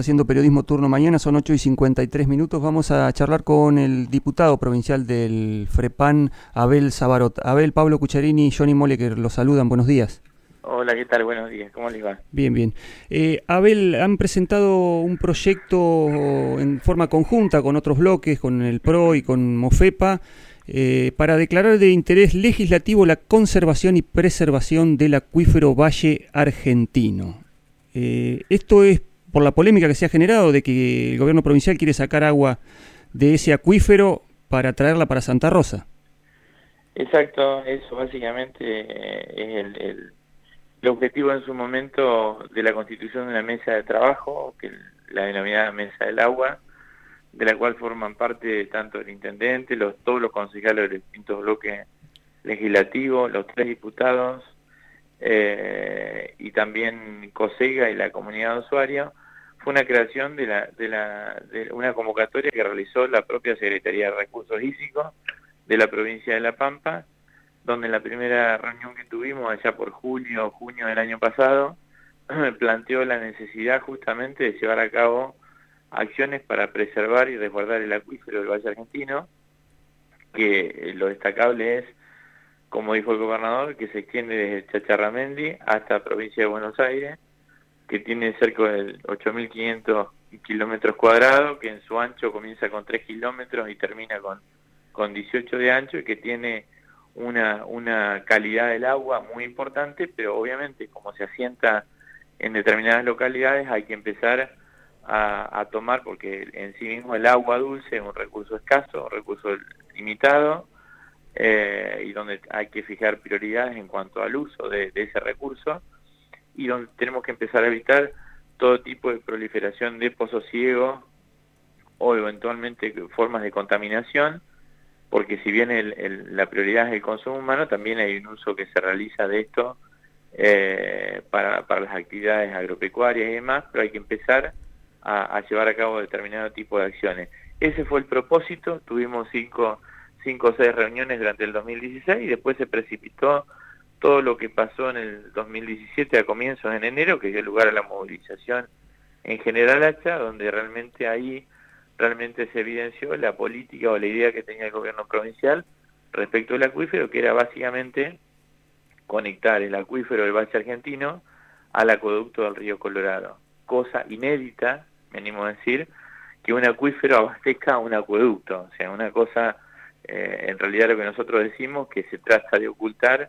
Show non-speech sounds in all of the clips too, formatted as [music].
haciendo periodismo turno mañana, son 8 y 53 minutos. Vamos a charlar con el diputado provincial del FREPAN, Abel Sabarot. Abel, Pablo Cucharini y Johnny Moleker los saludan. Buenos días. Hola, ¿qué tal? Buenos días. ¿Cómo les va? Bien, bien. Eh, Abel, han presentado un proyecto en forma conjunta con otros bloques, con el PRO y con MOFEPA, eh, para declarar de interés legislativo la conservación y preservación del acuífero Valle Argentino. Eh, esto es por la polémica que se ha generado de que el gobierno provincial quiere sacar agua de ese acuífero para traerla para Santa Rosa. Exacto, eso básicamente eh, es el, objetivo en su momento de la constitución de una mesa de trabajo, que la denominada Mesa del Agua, de la cual forman parte tanto el intendente, los, todos los concejales de distintos bloques legislativos, los tres diputados, eh, y también COSEGA y la comunidad de usuarios, fue una creación de, la, de, la, de una convocatoria que realizó la propia Secretaría de Recursos Hídricos de la provincia de La Pampa, donde en la primera reunión que tuvimos allá por julio o junio del año pasado, [clears throat] planteó la necesidad justamente de llevar a cabo acciones para preservar y resguardar el acuífero del Valle Argentino, que lo destacable es como dijo el gobernador, que se extiende desde Chacharramendi hasta provincia de Buenos Aires, que tiene cerca de 8.500 kilómetros cuadrados, que en su ancho comienza con 3 kilómetros y termina con, con 18 de ancho y que tiene una, una calidad del agua muy importante, pero obviamente como se asienta en determinadas localidades hay que empezar a, a tomar, porque en sí mismo el agua dulce es un recurso escaso, un recurso limitado, eh, y donde hay que fijar prioridades en cuanto al uso de, ese recurso y donde tenemos que empezar a evitar todo tipo de proliferación de pozos ciegos o eventualmente formas de contaminación, porque si bien la prioridad es el consumo humano, también hay un uso que se realiza de esto eh, para, las actividades agropecuarias y demás, pero hay que empezar a, llevar a cabo determinado tipo de acciones. Ese fue el propósito, tuvimos cinco cinco o seis reuniones durante el 2016 y después se precipitó todo lo que pasó en el 2017 a comienzos en enero, que dio lugar a la movilización en General Hacha, donde realmente ahí realmente se evidenció la política o la idea que tenía el gobierno provincial respecto al acuífero, que era básicamente conectar el acuífero del Valle Argentino al acueducto del río Colorado. Cosa inédita, venimos a decir, que un acuífero abastezca un acueducto, o sea, una cosa eh, en realidad lo que nosotros decimos que se trata de ocultar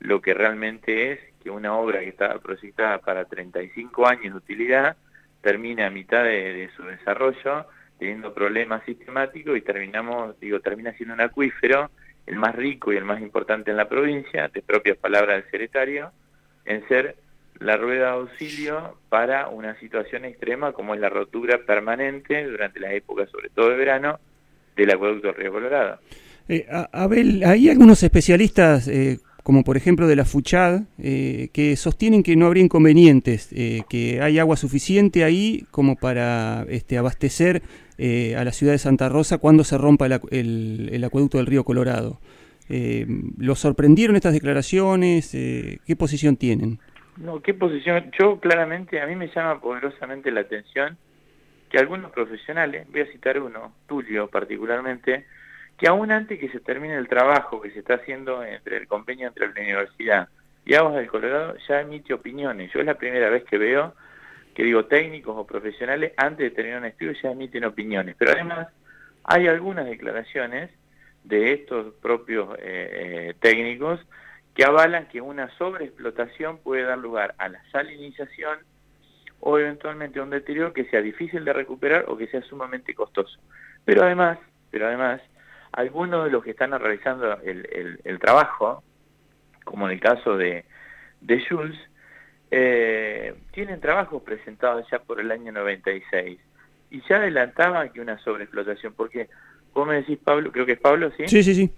lo que realmente es que una obra que estaba proyectada para 35 años de utilidad termina a mitad de, su desarrollo teniendo problemas sistemáticos y terminamos, digo, termina siendo un acuífero, el más rico y el más importante en la provincia, de propias palabras del secretario, en ser la rueda de auxilio para una situación extrema como es la rotura permanente durante las épocas, sobre todo de verano, del acueducto Río Colorado. Eh, Abel, hay algunos especialistas, eh, como por ejemplo de la FUCHAD, eh, que sostienen que no habría inconvenientes, eh, que hay agua suficiente ahí como para este, abastecer a la ciudad de Santa Rosa cuando se rompa el, acueducto del Río Colorado. ¿Los sorprendieron estas declaraciones? ¿Qué posición tienen? No, ¿qué posición? Yo claramente, a mí me llama poderosamente la atención que algunos profesionales, voy a citar uno, Tulio particularmente, que aún antes que se termine el trabajo que se está haciendo entre el convenio entre la universidad y Aguas del Colorado, ya emite opiniones. Yo es la primera vez que veo que digo técnicos o profesionales antes de terminar un estudio ya emiten opiniones. Pero además hay algunas declaraciones de estos propios eh, eh, técnicos que avalan que una sobreexplotación puede dar lugar a la salinización o eventualmente a un deterioro que sea difícil de recuperar o que sea sumamente costoso. Pero además, pero además, algunos de los que están realizando el, trabajo, como en el caso de, de Jules, eh, tienen trabajos presentados ya por el año 96 y ya adelantaban que una sobreexplotación, porque vos me decís, Pablo, creo que es Pablo, ¿sí? Sí, sí, sí.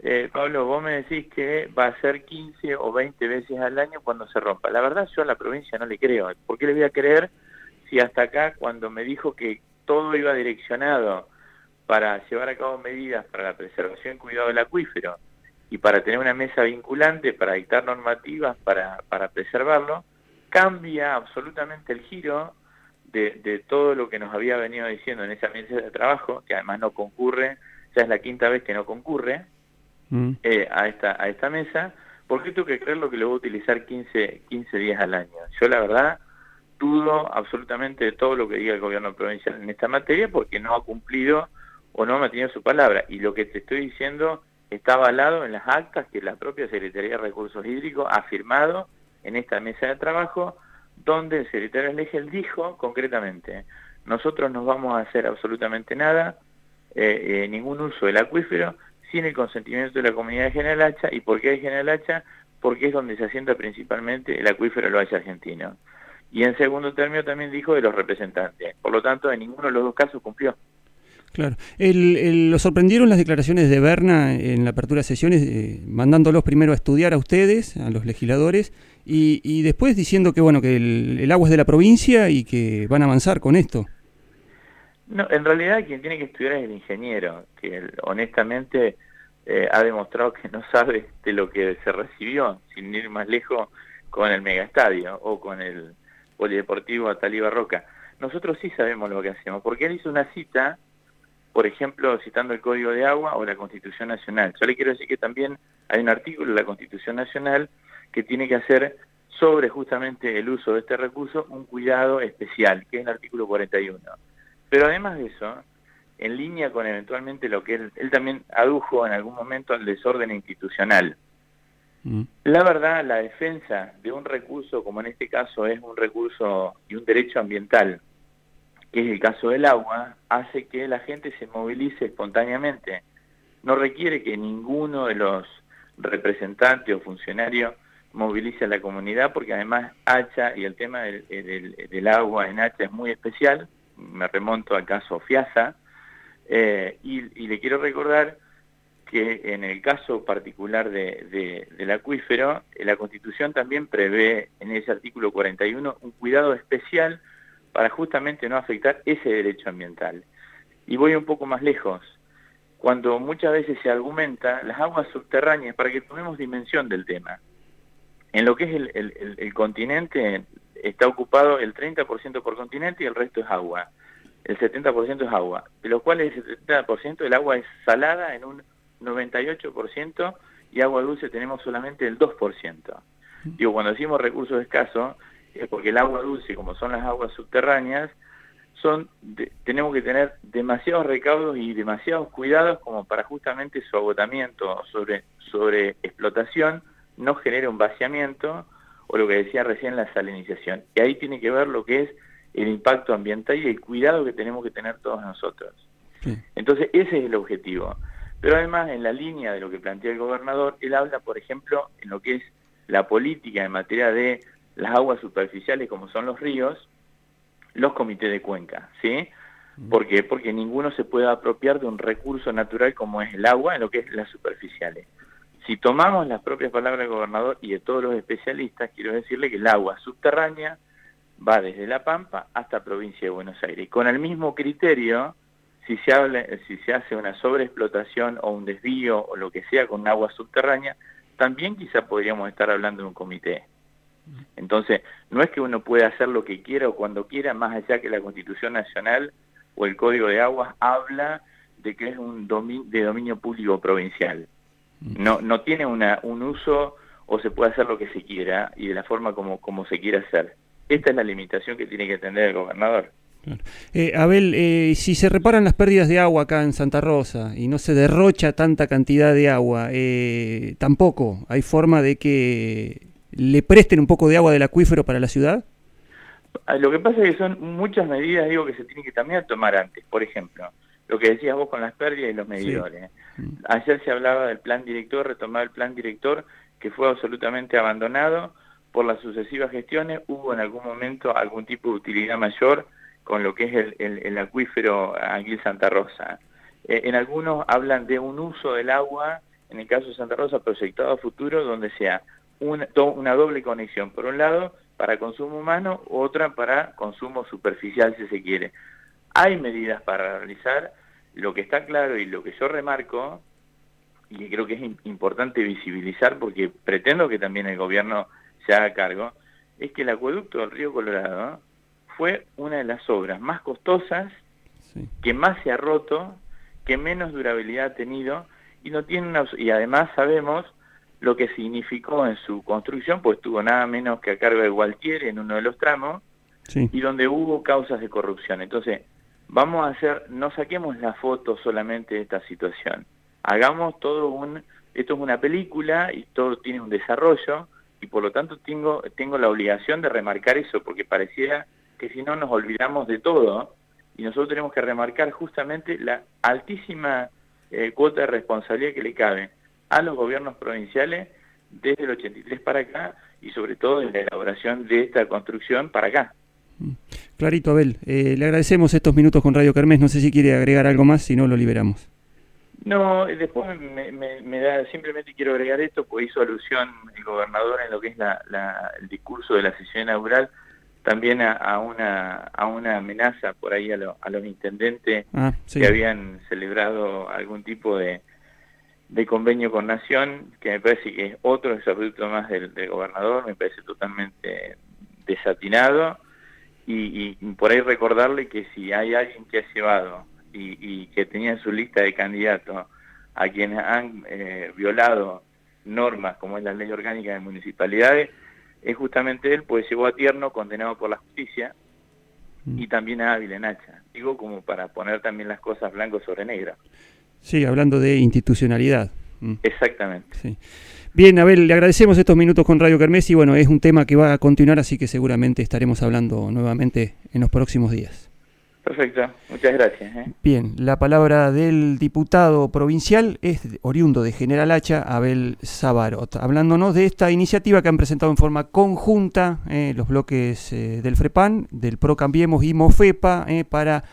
Eh, Pablo, vos me decís que va a ser 15 o 20 veces al año cuando se rompa. La verdad yo a la provincia no le creo. ¿Por qué le voy a creer si hasta acá cuando me dijo que todo iba direccionado para llevar a cabo medidas para la preservación y cuidado del acuífero y para tener una mesa vinculante para dictar normativas para, para preservarlo, cambia absolutamente el giro de, todo lo que nos había venido diciendo en esa mesa de trabajo, que además no concurre, ya es la quinta vez que no concurre mm. eh, a, esta, a esta mesa, ¿por qué tengo que creer lo que lo voy a utilizar 15, 15 días al año? Yo la verdad dudo absolutamente de todo lo que diga el gobierno provincial en esta materia porque no ha cumplido o no ha mantenido su palabra. Y lo que te estoy diciendo está avalado en las actas que la propia Secretaría de Recursos Hídricos ha firmado en esta mesa de trabajo, donde el secretario Legel dijo concretamente, nosotros no vamos a hacer absolutamente nada, eh, eh, ningún uso del acuífero, sin el consentimiento de la comunidad de General Hacha. ¿Y por qué hay General Hacha? Porque es donde se asienta principalmente el acuífero lo Hacha argentino. Y en segundo término también dijo de los representantes. Por lo tanto, en ninguno de los dos casos cumplió. Claro. El, ¿Lo sorprendieron las declaraciones de Berna en la apertura de sesiones, eh, mandándolos primero a estudiar a ustedes, a los legisladores, y, después diciendo que bueno que el, agua es de la provincia y que van a avanzar con esto? No, en realidad quien tiene que estudiar es el ingeniero, que honestamente eh, ha demostrado que no sabe de lo que se recibió, sin ir más lejos, con el megaestadio o con el polideportivo Ataliba Roca. Nosotros sí sabemos lo que hacemos, porque él hizo una cita por ejemplo, citando el Código de Agua o la Constitución Nacional. Yo le quiero decir que también hay un artículo de la Constitución Nacional que tiene que hacer sobre justamente el uso de este recurso un cuidado especial, que es el artículo 41. Pero además de eso, en línea con eventualmente lo que él, él también adujo en algún momento al desorden institucional. Mm. La verdad, la defensa de un recurso, como en este caso es un recurso y un derecho ambiental, que es el caso del agua, hace que la gente se movilice espontáneamente. No requiere que ninguno de los representantes o funcionarios movilice a la comunidad, porque además Hacha y el tema del, agua en Hacha es muy especial, me remonto al caso Fiasa, eh, y, le quiero recordar que en el caso particular de, del acuífero, la Constitución también prevé en ese artículo 41 un cuidado especial para justamente no afectar ese derecho ambiental. Y voy un poco más lejos. Cuando muchas veces se argumenta las aguas subterráneas, para que tomemos dimensión del tema, en lo que es el, continente está ocupado el 30% por continente y el resto es agua. El 70% es agua, de los cuales el 70% del agua es salada en un 98% y agua dulce tenemos solamente el 2%. Digo, cuando decimos recursos escasos, porque el agua dulce, como son las aguas subterráneas, son tenemos que tener demasiados recaudos y demasiados cuidados como para justamente su agotamiento sobre, sobre explotación no genere un vaciamiento o lo que decía recién la salinización. Y ahí tiene que ver lo que es el impacto ambiental y el cuidado que tenemos que tener todos nosotros. Entonces ese es el objetivo. Pero además en la línea de lo que plantea el gobernador, él habla, por ejemplo, en lo que es la política en materia de las aguas superficiales como son los ríos, los comités de cuenca, ¿sí? ¿Por qué? Porque ninguno se puede apropiar de un recurso natural como es el agua en lo que es las superficiales. Si tomamos las propias palabras del gobernador y de todos los especialistas, quiero decirle que el agua subterránea va desde La Pampa hasta provincia de Buenos Aires. Y con el mismo criterio, si se, habla, si se hace una sobreexplotación o un desvío o lo que sea con agua subterránea, también quizá podríamos estar hablando de un comité. Entonces, no es que uno pueda hacer lo que quiera o cuando quiera, más allá que la Constitución Nacional o el Código de Aguas habla de que es un de dominio público provincial. No, no tiene una, un uso o se puede hacer lo que se quiera y de la forma como, como se quiera hacer. Esta es la limitación que tiene que tener el gobernador. Eh, Abel, eh, si se reparan las pérdidas de agua acá en Santa Rosa y no se derrocha tanta cantidad de agua, eh, tampoco hay forma de que le presten un poco de agua del acuífero para la ciudad? Ah, lo que pasa es que son muchas medidas, digo, que se tienen que también tomar antes. Por ejemplo, lo que decías vos con las pérdidas y los medidores. Mm. Ayer se hablaba del plan director, retomar el plan director, que fue absolutamente abandonado por las sucesivas gestiones. Hubo en algún momento algún tipo de utilidad mayor con lo que es el, acuífero Aguil Santa Rosa. Eh, en algunos hablan de un uso del agua, en el caso de Santa Rosa, proyectado a futuro, donde sea una, una doble conexión. Por un lado, para consumo humano, otra para consumo superficial, si se quiere. Hay medidas para realizar. Lo que está claro y lo que yo remarco, y creo que es importante visibilizar porque pretendo que también el gobierno se haga cargo, es que el acueducto del río Colorado fue una de las obras más costosas, que más se ha roto, que menos durabilidad ha tenido y no tiene una, y además sabemos lo que significó en su construcción, pues tuvo nada menos que a cargo de Gualtieri en uno de los tramos y donde hubo causas de corrupción. Entonces, vamos a hacer, no saquemos la foto solamente de esta situación, hagamos todo un, esto es una película y todo tiene un desarrollo y por lo tanto tengo, tengo la obligación de remarcar eso, porque pareciera que si no nos olvidamos de todo y nosotros tenemos que remarcar justamente la altísima eh, cuota de responsabilidad que le cabe a los gobiernos provinciales desde el 83 para acá y sobre todo en la elaboración de esta construcción para acá. Mm. Clarito, Abel. Eh, le agradecemos estos minutos con Radio Carmes. No sé si quiere agregar algo más, si no lo liberamos. No, después me, da, simplemente quiero agregar esto, pues hizo alusión el gobernador en lo que es la, el discurso de la sesión inaugural, también a, una, a una amenaza por ahí a, los intendentes ah, que habían celebrado algún tipo de, de convenio con Nación, que me parece que es otro desabrupto más del, gobernador, me parece totalmente desatinado, y, por ahí recordarle que si hay alguien que ha llevado y, que tenía en su lista de candidatos a quienes han eh, violado normas como es la ley orgánica de municipalidades, es justamente él, pues llegó a Tierno condenado por la justicia y mm. también a Ávila Nacha. Digo como para poner también las cosas blanco sobre negro. Sí, hablando de institucionalidad. Mm. Exactamente. Sí. Bien, Abel, le agradecemos estos minutos con Radio Kermés y bueno, es un tema que va a continuar, así que seguramente estaremos hablando nuevamente en los próximos días. Perfecto, muchas gracias. ¿eh? Bien, la palabra del diputado provincial es oriundo de General Hacha, Abel Sabarot, hablándonos de esta iniciativa que han presentado en forma conjunta eh, los bloques eh, del FREPAN, del PRO Cambiemos y MOFEPA para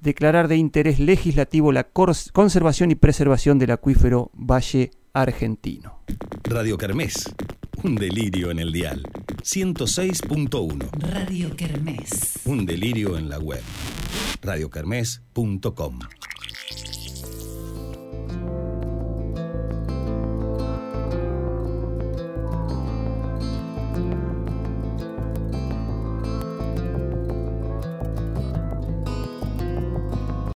declarar de interés legislativo la conservación y preservación del acuífero Valle Argentino. Radio Kermés, un delirio en el dial. 106.1. Radio Kermés. Un delirio en la web radiocarmes.com.